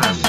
brand.